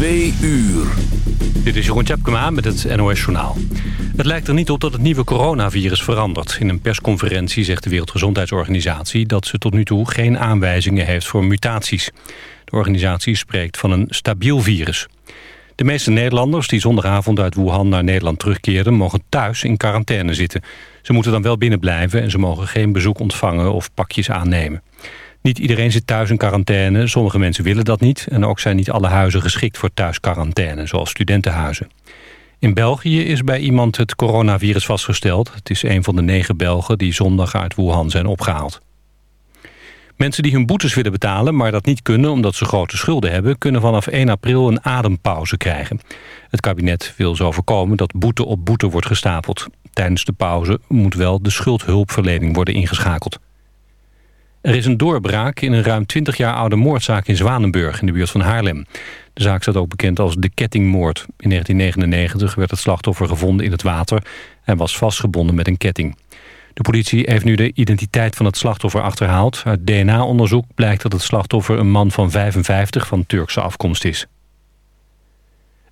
Twee uur. Dit is Jeroen Tjepkema met het NOS Journaal. Het lijkt er niet op dat het nieuwe coronavirus verandert. In een persconferentie zegt de Wereldgezondheidsorganisatie... dat ze tot nu toe geen aanwijzingen heeft voor mutaties. De organisatie spreekt van een stabiel virus. De meeste Nederlanders die zondagavond uit Wuhan naar Nederland terugkeerden... mogen thuis in quarantaine zitten. Ze moeten dan wel binnen blijven... en ze mogen geen bezoek ontvangen of pakjes aannemen. Niet iedereen zit thuis in quarantaine. Sommige mensen willen dat niet. En ook zijn niet alle huizen geschikt voor thuisquarantaine, zoals studentenhuizen. In België is bij iemand het coronavirus vastgesteld. Het is een van de negen Belgen die zondag uit Wuhan zijn opgehaald. Mensen die hun boetes willen betalen, maar dat niet kunnen omdat ze grote schulden hebben... kunnen vanaf 1 april een adempauze krijgen. Het kabinet wil zo voorkomen dat boete op boete wordt gestapeld. Tijdens de pauze moet wel de schuldhulpverlening worden ingeschakeld. Er is een doorbraak in een ruim 20 jaar oude moordzaak in Zwanenburg in de buurt van Haarlem. De zaak staat ook bekend als de kettingmoord. In 1999 werd het slachtoffer gevonden in het water en was vastgebonden met een ketting. De politie heeft nu de identiteit van het slachtoffer achterhaald. Uit DNA-onderzoek blijkt dat het slachtoffer een man van 55 van Turkse afkomst is.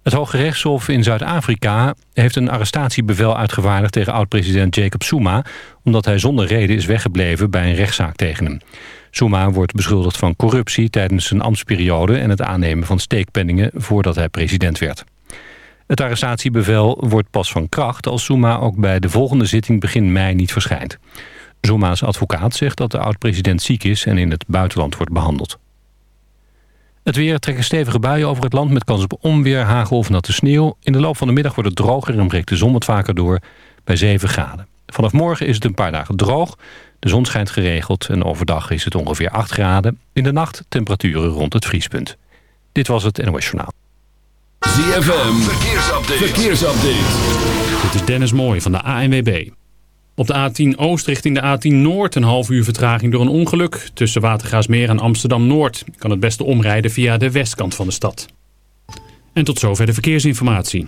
Het Hoge Rechtshof in Zuid-Afrika heeft een arrestatiebevel uitgevaardigd tegen oud-president Jacob Zuma, omdat hij zonder reden is weggebleven bij een rechtszaak tegen hem. Zuma wordt beschuldigd van corruptie tijdens zijn ambtsperiode en het aannemen van steekpenningen voordat hij president werd. Het arrestatiebevel wordt pas van kracht als Zuma ook bij de volgende zitting begin mei niet verschijnt. Zuma's advocaat zegt dat de oud-president ziek is en in het buitenland wordt behandeld. Het weer trekken stevige buien over het land met kans op onweer, hagel of natte sneeuw. In de loop van de middag wordt het droger en breekt de zon wat vaker door bij 7 graden. Vanaf morgen is het een paar dagen droog. De zon schijnt geregeld en overdag is het ongeveer 8 graden. In de nacht temperaturen rond het vriespunt. Dit was het NOS Journaal. ZFM, verkeersupdate. verkeersupdate. Dit is Dennis Mooij van de ANWB. Op de A10 Oost richting de A10 Noord een half uur vertraging door een ongeluk. Tussen Watergaasmeer en Amsterdam-Noord kan het beste omrijden via de westkant van de stad. En tot zover de verkeersinformatie.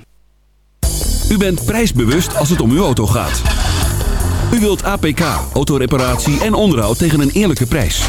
U bent prijsbewust als het om uw auto gaat. U wilt APK, autoreparatie en onderhoud tegen een eerlijke prijs.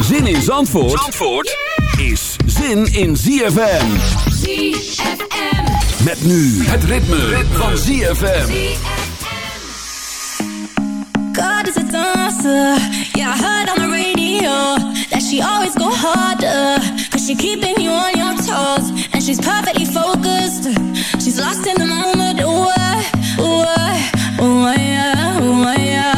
Zin in Zandvoort, Zandvoort is zin in ZFM. ZFM. Met nu het ritme, van ZFM. God is a dancer. Yeah, I heard on the radio that she always go harder. Cause she keeping you on your toes. And she's perfectly focused. She's lost in the moment. Ooh, ooh, ooh, uh, yeah, uh, yeah.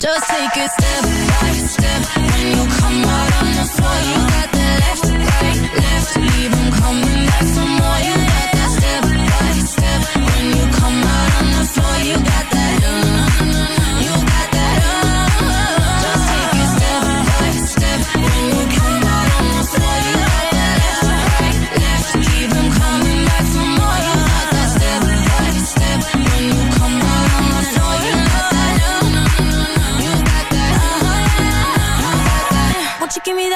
Just take a step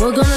We're gonna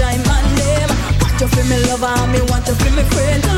shine my name. Want you for me lover, me want you feel me friend.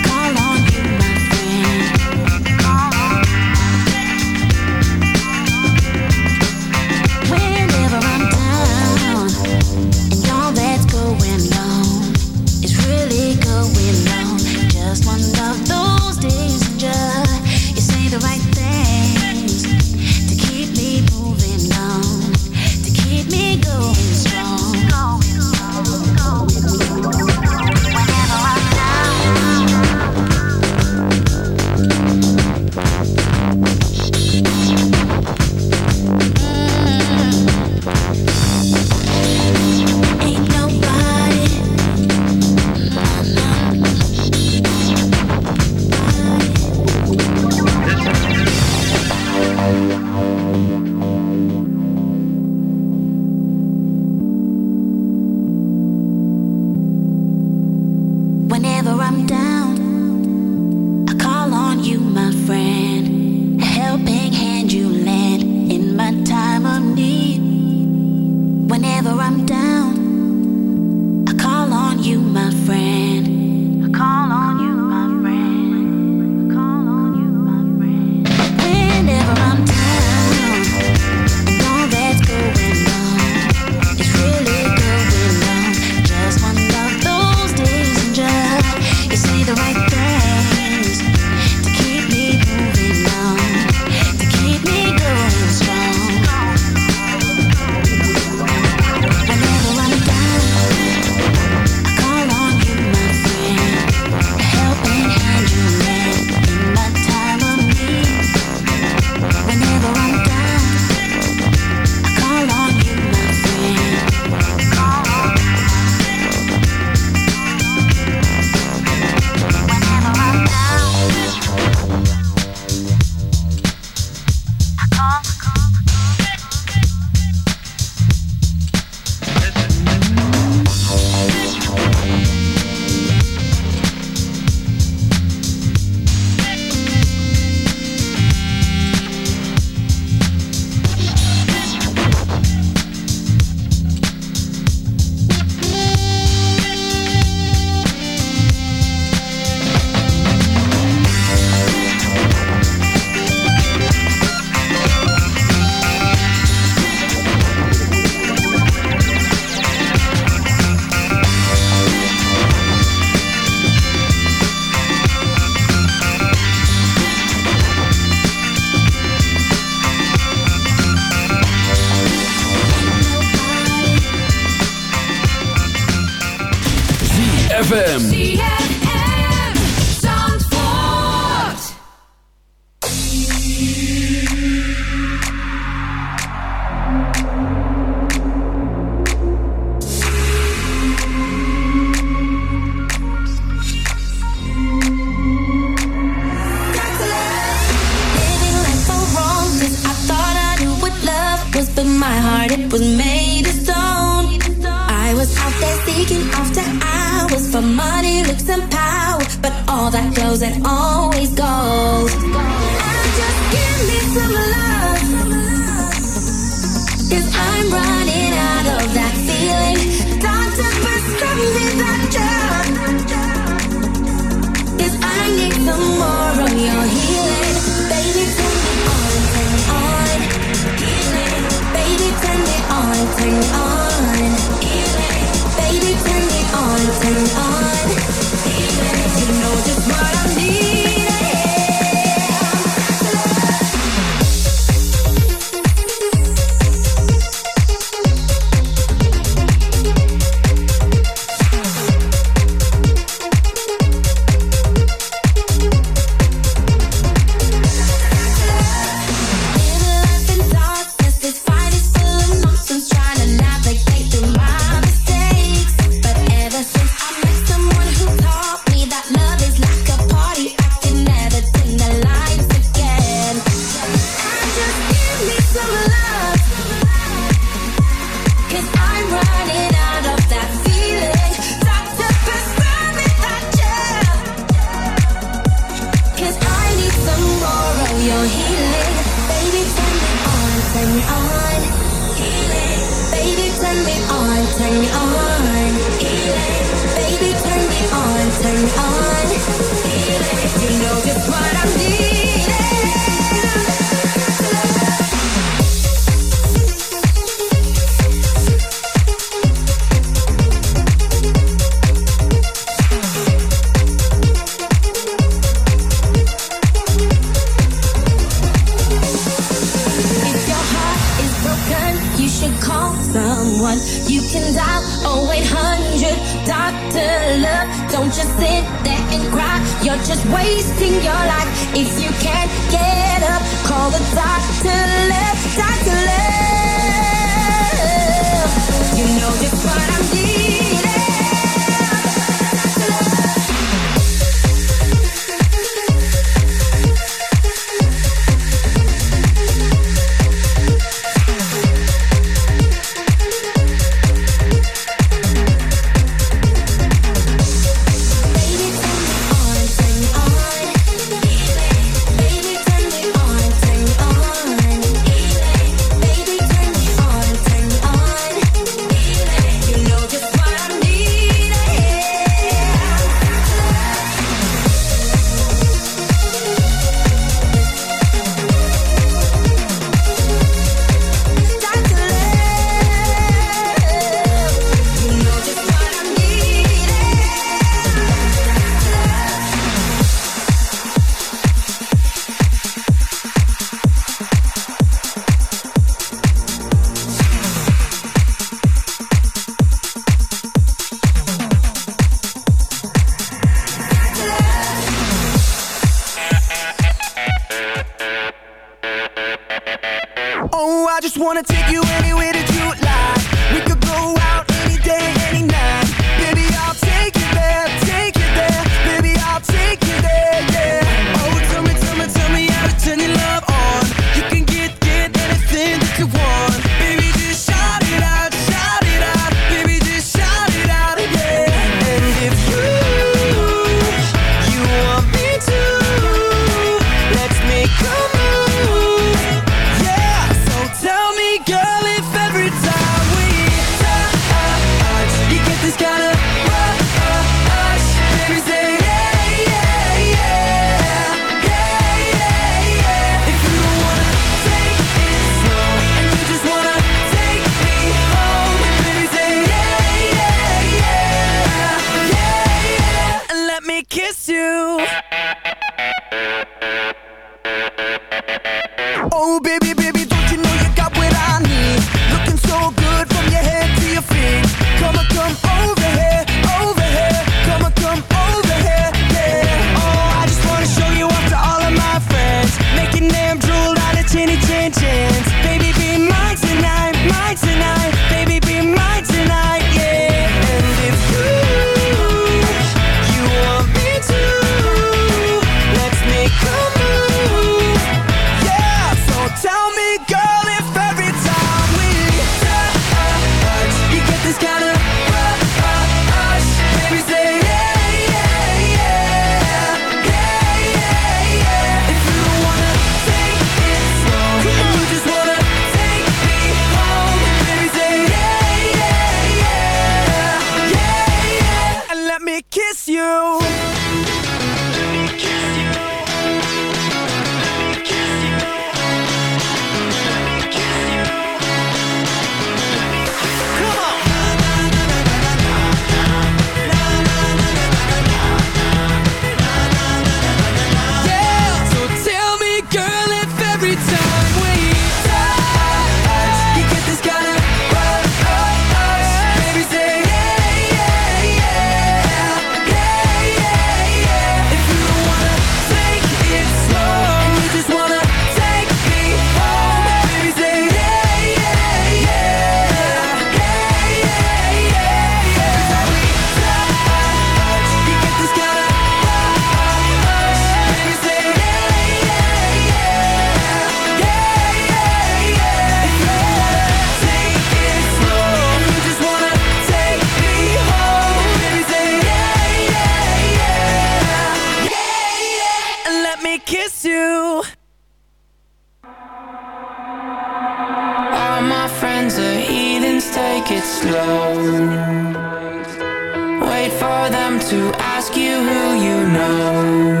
ask you who you know.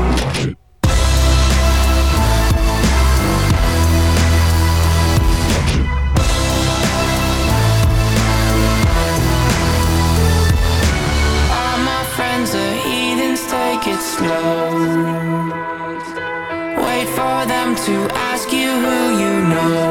to ask you who you know.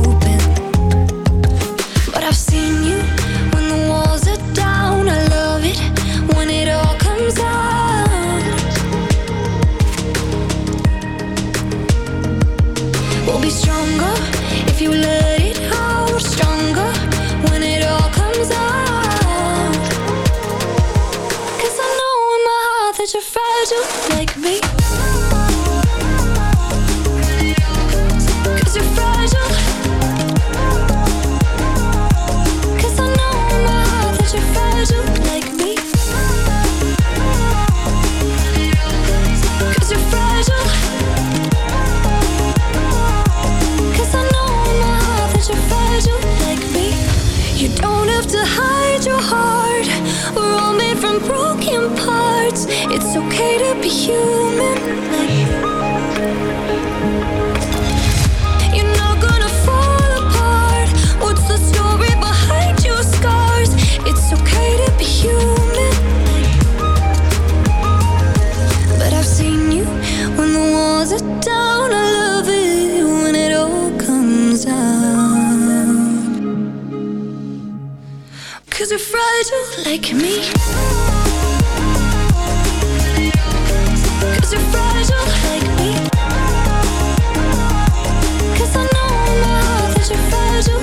Cause you're fragile like me. Cause you're fragile like me. Cause I know heart that you're fragile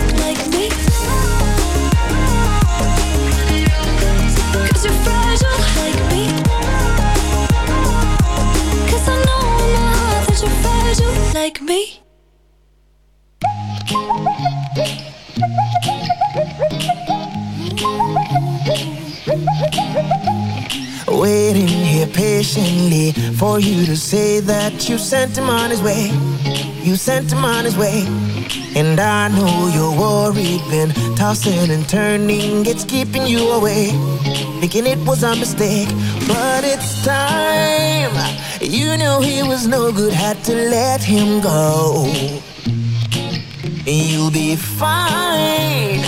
Waiting here patiently for you to say that you sent him on his way. You sent him on his way. And I know you're worried, been tossing and turning, it's keeping you away. Thinking it was a mistake, but it's time. You knew he was no good, had to let him go. You'll be fine.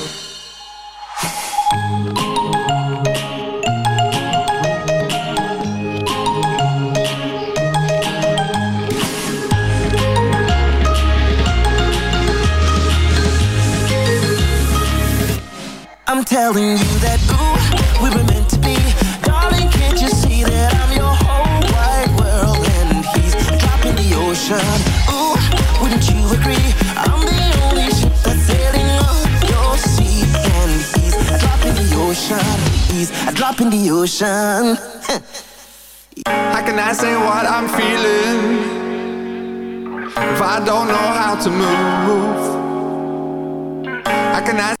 Telling you that, ooh, we were meant to be. Darling, can't you see that I'm your whole wide world? And he's a drop in the ocean. Ooh, wouldn't you agree? I'm the only ship that's sailing on your sea. And he's a drop in the ocean. He's a drop in the ocean. How can I say what I'm feeling if I don't know how to move? How can I?